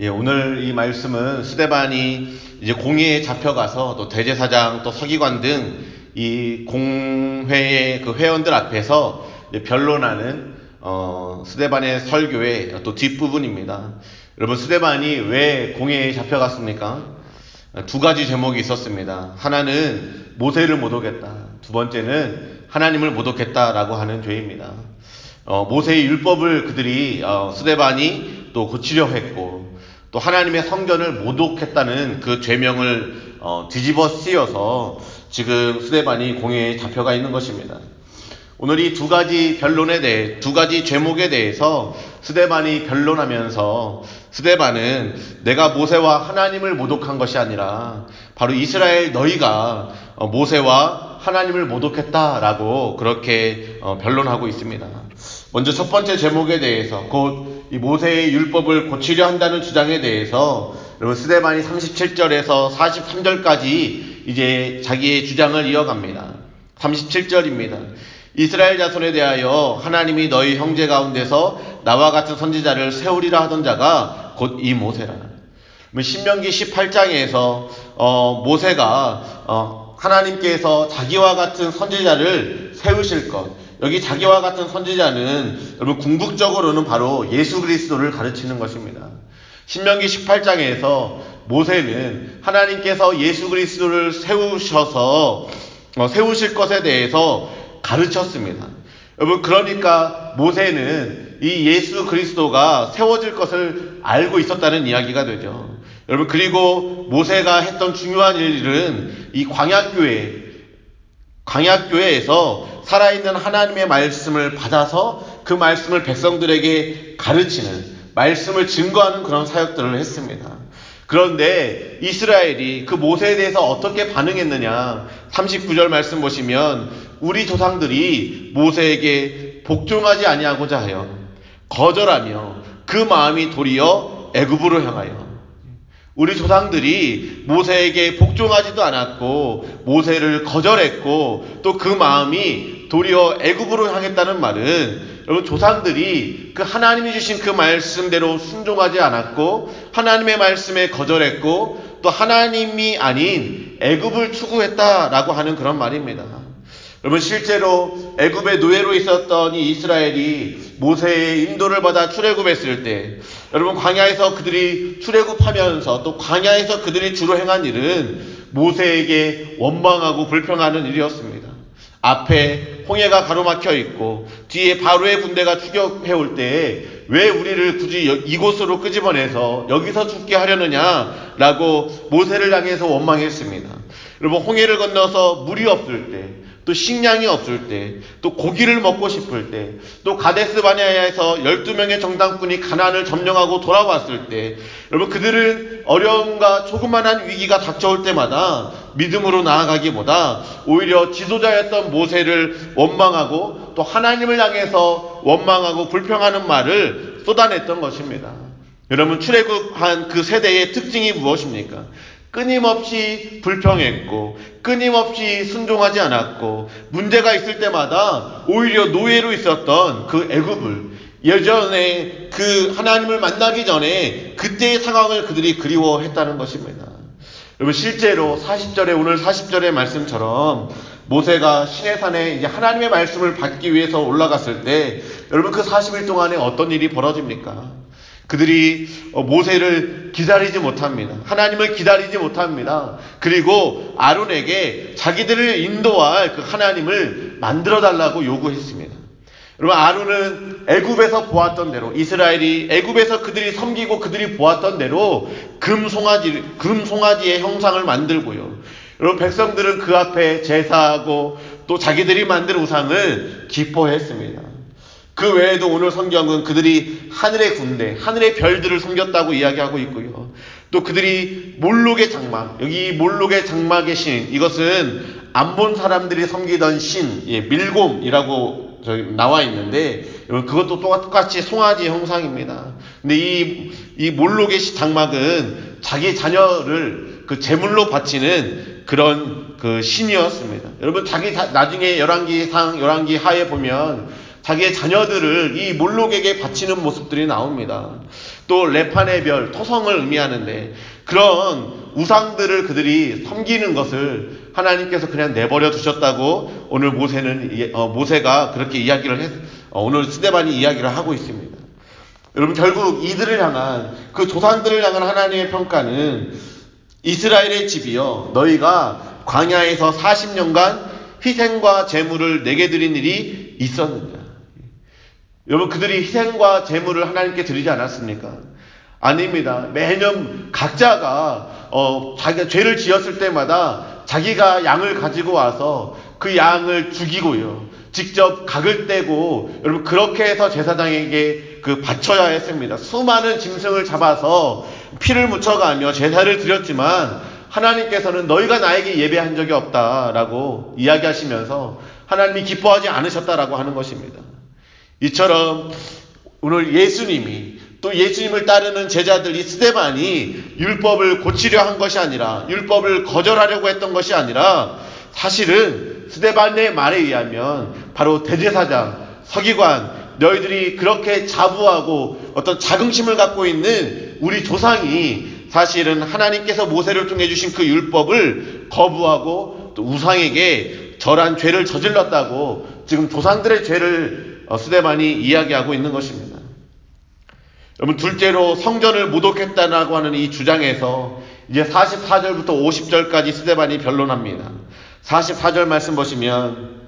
예, 오늘 이 말씀은 스데반이 이제 공회에 잡혀가서 또 대제사장 또 서기관 등 이 공회의 그 회원들 앞에서 변론하는 어, 스데반의 설교의 또 뒷부분입니다. 여러분 스데반이 왜 공회에 잡혀갔습니까? 두 가지 제목이 있었습니다. 하나는 모세를 모독했다. 두 번째는 하나님을 모독했다라고 하는 죄입니다. 어, 모세의 율법을 그들이 어, 스데반이 또 고치려 했고 또 하나님의 성전을 모독했다는 그 죄명을 어, 뒤집어 쓰여서 지금 스데반이 공회에 잡혀가 있는 것입니다. 오늘 이 두 가지 변론에 대해 두 가지 죄목에 대해서 스데반이 변론하면서 스데반은 내가 모세와 하나님을 모독한 것이 아니라 바로 이스라엘 너희가 어, 모세와 하나님을 모독했다라고 그렇게 어, 변론하고 있습니다. 먼저 첫 번째 제목에 대해서 곧 이 모세의 율법을 고치려 한다는 주장에 대해서 여러분 스데반이 37절에서 43절까지 이제 자기의 주장을 이어갑니다. 37절입니다. 이스라엘 자손에 대하여 하나님이 너희 형제 가운데서 나와 같은 선지자를 세우리라 하던 자가 곧 이 모세라. 신명기 18장에서 어, 모세가 어, 하나님께서 자기와 같은 선지자를 세우실 것. 여기 자기와 같은 선지자는 여러분 궁극적으로는 바로 예수 그리스도를 가르치는 것입니다. 신명기 18장에서 모세는 하나님께서 예수 그리스도를 세우셔서 어, 세우실 것에 대해서 가르쳤습니다. 여러분 그러니까 모세는 이 예수 그리스도가 세워질 것을 알고 있었다는 이야기가 되죠. 여러분 그리고 모세가 했던 중요한 일은 이 광야교회 광야교회에서 살아있는 하나님의 말씀을 받아서 그 말씀을 백성들에게 가르치는 말씀을 증거하는 그런 사역들을 했습니다. 그런데 이스라엘이 그 모세에 대해서 어떻게 반응했느냐? 39절 말씀 보시면 우리 조상들이 모세에게 복종하지 아니하고자 하여 거절하며 그 마음이 도리어 애굽으로 향하여 우리 조상들이 모세에게 복종하지도 않았고 모세를 거절했고 또 그 마음이 도리어 애굽으로 향했다는 말은 여러분 조상들이 그 하나님이 주신 그 말씀대로 순종하지 않았고 하나님의 말씀에 거절했고 또 하나님이 아닌 애굽을 추구했다라고 하는 그런 말입니다. 여러분 실제로 애굽의 노예로 있었던 이 이스라엘이 모세의 인도를 받아 출애굽했을 때 여러분 광야에서 그들이 출애굽하면서 또 광야에서 그들이 주로 행한 일은 모세에게 원망하고 불평하는 일이었습니다. 앞에 홍해가 가로막혀 있고 뒤에 바로의 군대가 추격해 올 때에 왜 우리를 굳이 이곳으로 끄집어내서 여기서 죽게 하려느냐라고 모세를 향해서 원망했습니다. 여러분 홍해를 건너서 물이 없을 때, 또 식량이 없을 때, 또 고기를 먹고 싶을 때, 또 가데스 바네아에서 12명의 정당꾼이 가난을 점령하고 돌아왔을 때, 여러분 그들은 어려움과 조그만한 위기가 닥쳐올 때마다 믿음으로 나아가기보다 오히려 지도자였던 모세를 원망하고 또 하나님을 향해서 원망하고 불평하는 말을 쏟아냈던 것입니다. 여러분 출애굽한 그 세대의 특징이 무엇입니까? 끊임없이 불평했고 끊임없이 순종하지 않았고 문제가 있을 때마다 오히려 노예로 있었던 그 애굽을 예전에 그 하나님을 만나기 전에 그때의 상황을 그들이 그리워했다는 것입니다. 여러분 실제로 40절에 오늘 40절의 말씀처럼 모세가 시내산에 이제 하나님의 말씀을 받기 위해서 올라갔을 때 여러분 그 40일 동안에 어떤 일이 벌어집니까? 그들이 어, 모세를 기다리지 못합니다. 하나님을 기다리지 못합니다. 그리고 아론에게 자기들을 인도할 그 하나님을 만들어 달라고 요구했습니다. 여러분 아론은 애굽에서 보았던 대로 이스라엘이 애굽에서 그들이 섬기고 그들이 보았던 대로 금 송아지 금 송아지의 형상을 만들고요. 여러분 백성들은 그 앞에 제사하고 또 자기들이 만든 우상을 기뻐했습니다. 그 외에도 오늘 성경은 그들이 하늘의 군대, 하늘의 별들을 섬겼다고 이야기하고 있고요. 또 그들이 몰록의 장막, 여기 몰록의 장막의 신, 이것은 안 본 사람들이 섬기던 신, 예, 밀곰이라고 저기 나와 있는데, 그것도 똑같이 송아지 형상입니다. 근데 이, 이 몰록의 장막은 자기 자녀를 그 제물로 바치는 그런 그 신이었습니다. 여러분, 자기 나중에 열왕기 상, 열왕기 하에 보면 자기의 자녀들을 이 몰록에게 바치는 모습들이 나옵니다. 또 레판의 별, 토성을 의미하는데 그런 우상들을 그들이 섬기는 것을 하나님께서 그냥 내버려 두셨다고 오늘 모세는 어, 모세가 그렇게 이야기를 했, 어, 오늘 스데반이 이야기를 하고 있습니다. 여러분 결국 이들을 향한 그 조상들을 향한 하나님의 평가는 이스라엘의 집이요 너희가 광야에서 40년간 희생과 제물을 내게 드린 일이 있었느냐. 여러분 그들이 희생과 제물을 하나님께 드리지 않았습니까? 아닙니다. 매년 각자가 어, 자기가 죄를 지었을 때마다 자기가 양을 가지고 와서 그 양을 죽이고요. 직접 각을 떼고 여러분 그렇게 해서 제사장에게 그 바쳐야 했습니다. 수많은 짐승을 잡아서 피를 묻혀가며 제사를 드렸지만 하나님께서는 너희가 나에게 예배한 적이 없다라고 이야기하시면서 하나님이 기뻐하지 않으셨다라고 하는 것입니다. 이처럼 오늘 예수님이 또 예수님을 따르는 제자들 이 스데반이 율법을 고치려 한 것이 아니라 율법을 거절하려고 했던 것이 아니라 사실은 스데반의 말에 의하면 바로 대제사장, 서기관, 너희들이 그렇게 자부하고 어떤 자긍심을 갖고 있는 우리 조상이 사실은 하나님께서 모세를 통해 주신 그 율법을 거부하고 또 우상에게 절한 죄를 저질렀다고 지금 조상들의 죄를 어, 스데반이 이야기하고 있는 것입니다. 여러분 둘째로 성전을 모독했다라고 하는 이 주장에서 이제 44절부터 50절까지 스데반이 변론합니다. 44절 말씀 보시면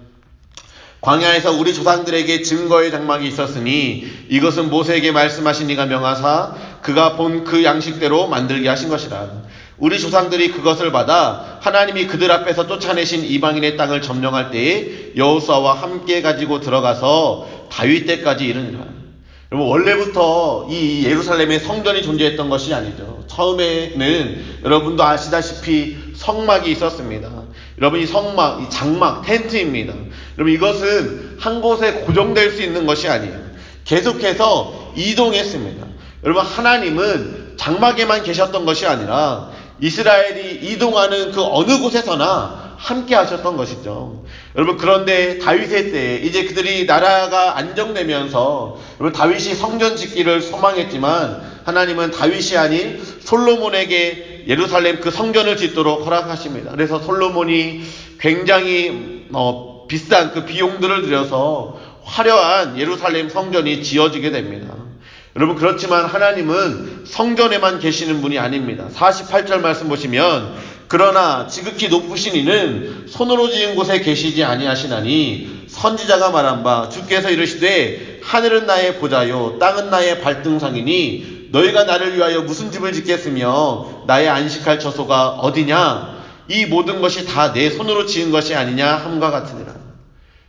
광야에서 우리 조상들에게 증거의 장막이 있었으니 이것은 모세에게 말씀하신 이가 명하사 그가 본 그 양식대로 만들게 하신 것이라. 우리 조상들이 그것을 받아 하나님이 그들 앞에서 쫓아내신 이방인의 땅을 점령할 때에 여호수아와 함께 가지고 들어가서 다윗 때까지 이르니라. 여러분 원래부터 이 예루살렘에 성전이 존재했던 것이 아니죠. 처음에는 여러분도 아시다시피 성막이 있었습니다. 여러분 이 성막, 이 장막, 텐트입니다. 여러분 이것은 한 곳에 고정될 수 있는 것이 아니에요. 계속해서 이동했습니다. 여러분 하나님은 장막에만 계셨던 것이 아니라 이스라엘이 이동하는 그 어느 곳에서나 함께 하셨던 것이죠. 여러분 그런데 다윗의 때 이제 그들이 나라가 안정되면서 여러분 다윗이 성전 짓기를 소망했지만 하나님은 다윗이 아닌 솔로몬에게 예루살렘 그 성전을 짓도록 허락하십니다. 그래서 솔로몬이 굉장히 어, 비싼 그 비용들을 들여서 화려한 예루살렘 성전이 지어지게 됩니다. 여러분 그렇지만 하나님은 성전에만 계시는 분이 아닙니다. 48절 말씀 보시면 그러나 지극히 높으신 이는 손으로 지은 곳에 계시지 아니하시나니 선지자가 말한 바 주께서 이르시되 하늘은 나의 보좌요 땅은 나의 발등상이니 너희가 나를 위하여 무슨 집을 짓겠으며 나의 안식할 처소가 어디냐 이 모든 것이 다 내 손으로 지은 것이 아니냐 함과 같으니라.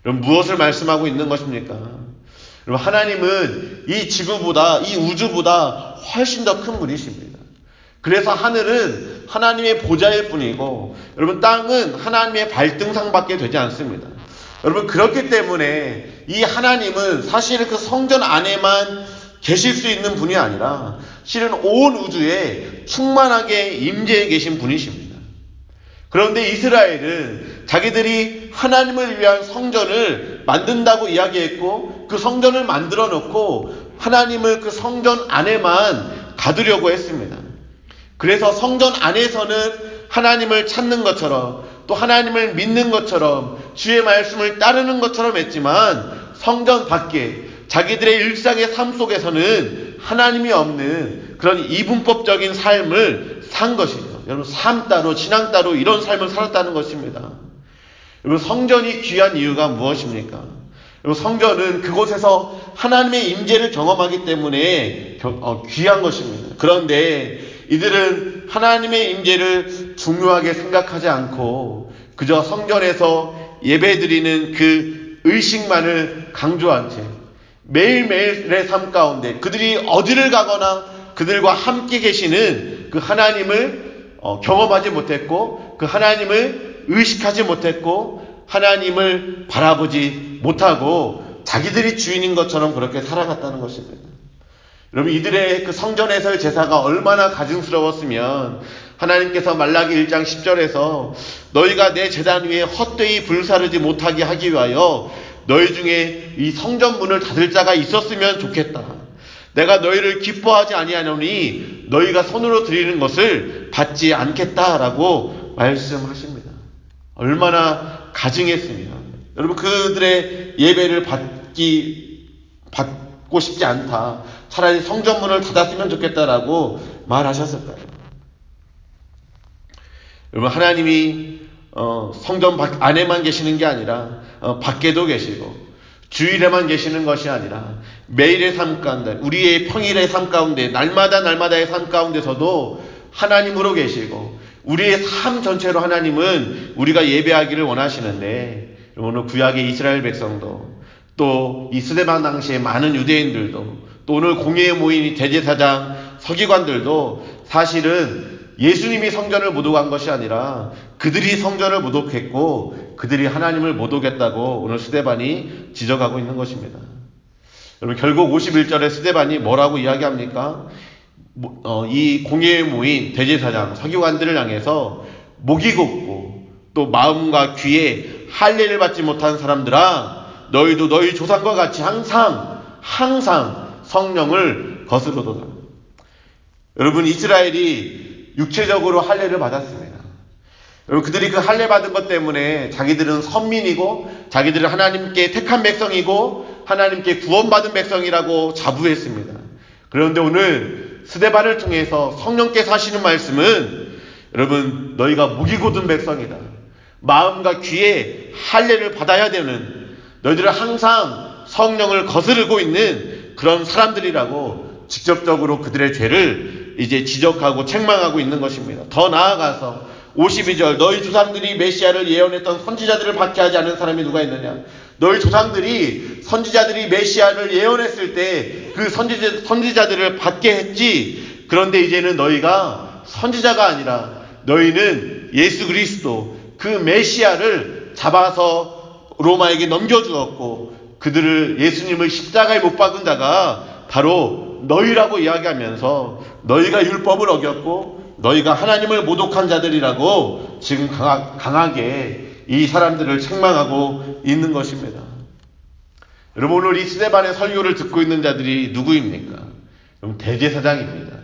그럼 무엇을 말씀하고 있는 것입니까? 여러분 하나님은 이 지구보다 이 우주보다 훨씬 더 큰 분이십니다. 그래서 하늘은 하나님의 보좌일 뿐이고 여러분 땅은 하나님의 발등상밖에 되지 않습니다. 여러분 그렇기 때문에 이 하나님은 사실 그 성전 안에만 계실 수 있는 분이 아니라 실은 온 우주에 충만하게 임재해 계신 분이십니다. 그런데 이스라엘은 자기들이 하나님을 위한 성전을 만든다고 이야기했고 그 성전을 만들어 놓고 하나님을 그 성전 안에만 가두려고 했습니다. 그래서 성전 안에서는 하나님을 찾는 것처럼 또 하나님을 믿는 것처럼 주의 말씀을 따르는 것처럼 했지만 성전 밖에 자기들의 일상의 삶 속에서는 하나님이 없는 그런 이분법적인 삶을 산 것이죠. 여러분 삶 따로 신앙 따로 이런 삶을 살았다는 것입니다. 여러분 성전이 귀한 이유가 무엇입니까? 여러분 성전은 그곳에서 하나님의 임재를 경험하기 때문에 어, 귀한 것입니다. 그런데 이들은 하나님의 임재를 중요하게 생각하지 않고 그저 성전에서 예배드리는 그 의식만을 강조한 채 매일매일의 삶 가운데 그들이 어디를 가거나 그들과 함께 계시는 그 하나님을 어, 경험하지 못했고 그 하나님을 의식하지 못했고 하나님을 바라보지 못하고 자기들이 주인인 것처럼 그렇게 살아갔다는 것입니다. 여러분 이들의 그 성전에서의 제사가 얼마나 가증스러웠으면 하나님께서 말라기 1장 10절에서 너희가 내 재단 위에 헛되이 불사르지 못하게 하기 위하여 너희 중에 이 성전 문을 닫을 자가 있었으면 좋겠다. 내가 너희를 기뻐하지 아니하노니 너희가 손으로 드리는 것을 받지 않겠다라고 말씀하십니다. 얼마나 가증했으면 여러분 그들의 예배를 받기 받고 싶지 않다. 차라리 성전문을 닫았으면 좋겠다라고 말하셨을까요? 여러분 하나님이 어, 성전 안에만 계시는 게 아니라 어, 밖에도 계시고 주일에만 계시는 것이 아니라 매일의 삶 가운데 우리의 평일의 삶 가운데 날마다 날마다의 삶 가운데서도 하나님으로 계시고 우리의 삶 전체로 하나님은 우리가 예배하기를 원하시는데 오늘 구약의 이스라엘 백성도 또 이 스데반 당시에 많은 유대인들도 또 오늘 공예에 모인 대제사장 서기관들도 사실은 예수님이 성전을 모독한 것이 아니라 그들이 성전을 모독했고 그들이 하나님을 모독했다고 오늘 스데반이 지적하고 있는 것입니다. 여러분 결국 51절에 스데반이 뭐라고 이야기합니까? 어, 이 공예에 모인 대제사장 서기관들을 향해서 목이 곱고 또 마음과 귀에 할례를 받지 못한 사람들아 너희도 너희 조상과 같이 항상 항상 성령을 거스르도다. 여러분 이스라엘이 육체적으로 할례를 받았습니다. 여러분 그들이 그 할례 받은 것 때문에 자기들은 선민이고 자기들은 하나님께 택한 백성이고 하나님께 구원받은 백성이라고 자부했습니다. 그런데 오늘 스데반을 통해서 성령께서 하시는 말씀은 여러분 너희가 무기 고든 백성이다. 마음과 귀에 할례를 받아야 되는 너희들은 항상 성령을 거스르고 있는 그런 사람들이라고 직접적으로 그들의 죄를 이제 지적하고 책망하고 있는 것입니다. 더 나아가서 52절 너희 조상들이 메시아를 예언했던 선지자들을 받게 하지 않은 사람이 누가 있느냐? 너희 조상들이 선지자들이 메시아를 예언했을 때 그 선지자, 선지자들을 받게 했지. 그런데 이제는 너희가 선지자가 아니라 너희는 예수 그리스도 그 메시아를 잡아서 로마에게 넘겨주었고 그들을 예수님을 십자가에 못 박은 자가 바로 너희라고 이야기하면서 너희가 율법을 어겼고 너희가 하나님을 모독한 자들이라고 지금 강하게 이 사람들을 책망하고 있는 것입니다. 여러분 오늘 이 스데반의 설교를 듣고 있는 자들이 누구입니까? 여러분 대제사장입니다.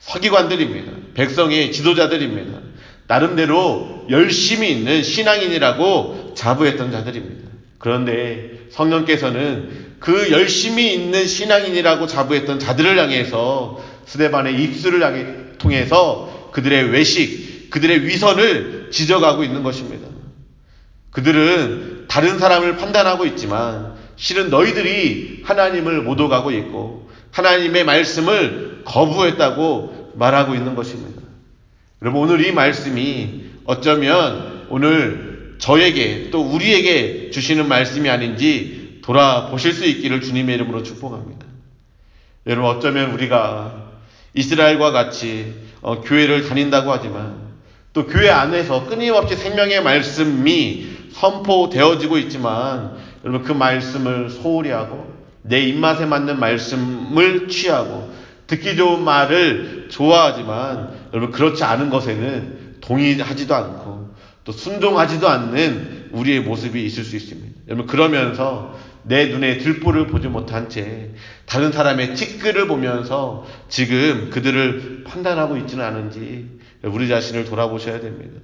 서기관들입니다. 백성의 지도자들입니다. 나름대로 열심히 있는 신앙인이라고 자부했던 자들입니다. 그런데 성령께서는 그 열심히 있는 신앙인이라고 자부했던 자들을 향해서 스데반의 입술을 향해 통해서 그들의 외식, 그들의 위선을 지적하고 있는 것입니다. 그들은 다른 사람을 판단하고 있지만 실은 너희들이 하나님을 모독하고 있고 하나님의 말씀을 거부했다고 말하고 있는 것입니다. 여러분 오늘 이 말씀이 어쩌면 오늘 저에게 또 우리에게 주시는 말씀이 아닌지 돌아보실 수 있기를 주님의 이름으로 축복합니다. 여러분 어쩌면 우리가 이스라엘과 같이 어, 교회를 다닌다고 하지만 또 교회 안에서 끊임없이 생명의 말씀이 선포되어지고 있지만 여러분 그 말씀을 소홀히 하고 내 입맛에 맞는 말씀을 취하고 듣기 좋은 말을 좋아하지만 여러분 그렇지 않은 것에는 동의하지도 않고 또 순종하지도 않는 우리의 모습이 있을 수 있습니다. 여러분 그러면서 내 눈에 들보를 보지 못한 채 다른 사람의 티끌을 보면서 지금 그들을 판단하고 있지는 않은지 우리 자신을 돌아보셔야 됩니다.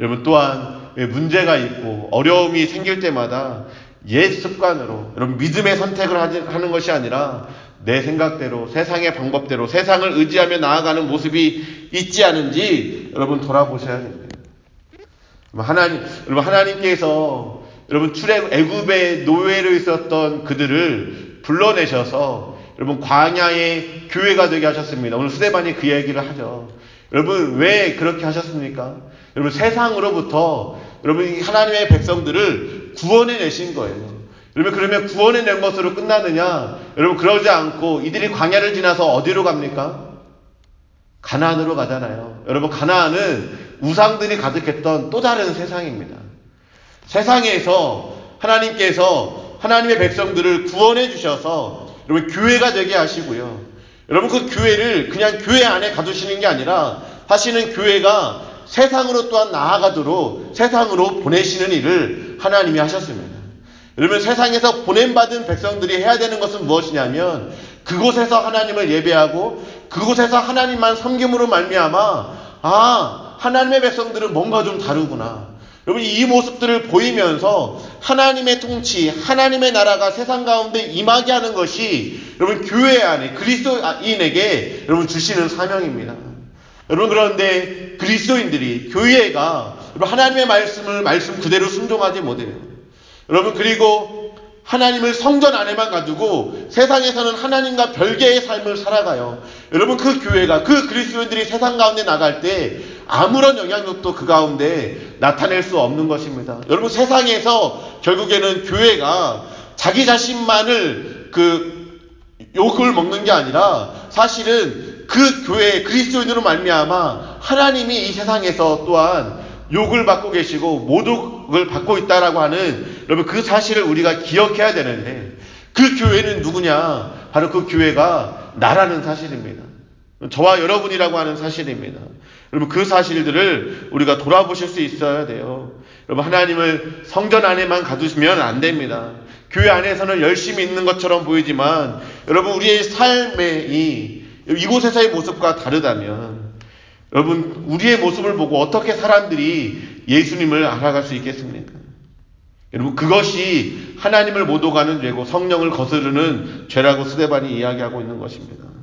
여러분 또한 문제가 있고 어려움이 생길 때마다 옛 습관으로 여러분 믿음의 선택을 하는 것이 아니라 내 생각대로 세상의 방법대로 세상을 의지하며 나아가는 모습이 있지 않은지 여러분 돌아보셔야 됩니다. 하나님 여러분 하나님께서 여러분 출애 애굽의 노예로 있었던 그들을 불러내셔서 여러분 광야의 교회가 되게 하셨습니다. 오늘 수대반이 그 얘기를 하죠. 여러분 왜 그렇게 하셨습니까? 여러분 세상으로부터 여러분 하나님의 백성들을 구원해 내신 거예요. 여러분 그러면 구원해 낸 것으로 끝나느냐? 여러분 그러지 않고 이들이 광야를 지나서 어디로 갑니까? 가나안으로 가잖아요. 여러분 가나안은 우상들이 가득했던 또 다른 세상입니다. 세상에서 하나님께서 하나님의 백성들을 구원해 주셔서 여러분 교회가 되게 하시고요. 여러분 그 교회를 그냥 교회 안에 가두시는 게 아니라 하시는 교회가 세상으로 또한 나아가도록 세상으로 보내시는 일을 하나님이 하셨습니다. 여러분 세상에서 보냄받은 백성들이 해야 되는 것은 무엇이냐면 그곳에서 하나님을 예배하고 그곳에서 하나님만 섬김으로 말미암아 아 하나님의 백성들은 뭔가 좀 다르구나. 여러분 이 모습들을 보이면서 하나님의 통치, 하나님의 나라가 세상 가운데 임하게 하는 것이 여러분 교회 안에 그리스도인에게 여러분 주시는 사명입니다. 여러분 그런데 그리스도인들이 교회가 하나님의 말씀을 말씀 그대로 순종하지 못해요. 여러분 그리고 하나님을 성전 안에만 가두고 세상에서는 하나님과 별개의 삶을 살아가요. 여러분 그 교회가 그 그리스도인들이 세상 가운데 나갈 때 아무런 영향력도 그 가운데 나타낼 수 없는 것입니다. 여러분 세상에서 결국에는 교회가 자기 자신만을 그 욕을 먹는 게 아니라 사실은 그 교회 그리스도인으로 말미암아 하나님이 이 세상에서 또한 욕을 받고 계시고 모독을 받고 있다라고 하는 여러분 그 사실을 우리가 기억해야 되는데 그 교회는 누구냐? 바로 그 교회가 나라는 사실입니다. 저와 여러분이라고 하는 사실입니다. 여러분 그 사실들을 우리가 돌아보실 수 있어야 돼요. 여러분 하나님을 성전 안에만 가두시면 안 됩니다. 교회 안에서는 열심히 있는 것처럼 보이지만 여러분 우리의 삶의 이 이곳에서의 모습과 다르다면 여러분 우리의 모습을 보고 어떻게 사람들이 예수님을 알아갈 수 있겠습니까? 여러분 그것이 하나님을 모독하는 죄고 성령을 거스르는 죄라고 스데반이 이야기하고 있는 것입니다.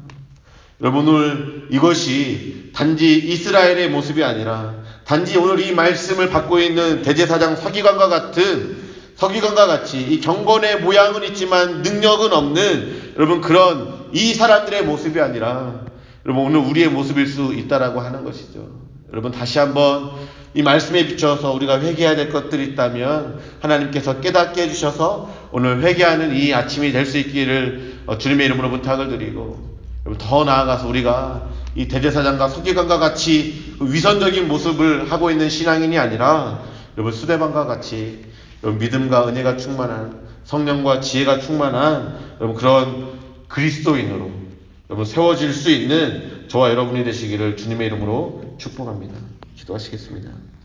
여러분 오늘 이것이 단지 이스라엘의 모습이 아니라 단지 오늘 이 말씀을 받고 있는 대제사장 서기관과 같은 서기관과 같이 이 경건의 모양은 있지만 능력은 없는 여러분 그런 이 사람들의 모습이 아니라 여러분 오늘 우리의 모습일 수 있다라고 하는 것이죠. 여러분 다시 한번 이 말씀에 비춰서 우리가 회개해야 될 것들이 있다면 하나님께서 깨닫게 해주셔서 오늘 회개하는 이 아침이 될 수 있기를 어, 주님의 이름으로 부탁을 드리고 더 나아가서 우리가 이 대제사장과 서기관과 같이 그 위선적인 모습을 하고 있는 신앙인이 아니라 여러분 수대방과 같이 여러분 믿음과 은혜가 충만한 성령과 지혜가 충만한 여러분 그런 그리스도인으로 여러분 세워질 수 있는 저와 여러분이 되시기를 주님의 이름으로 축복합니다. 기도하시겠습니다.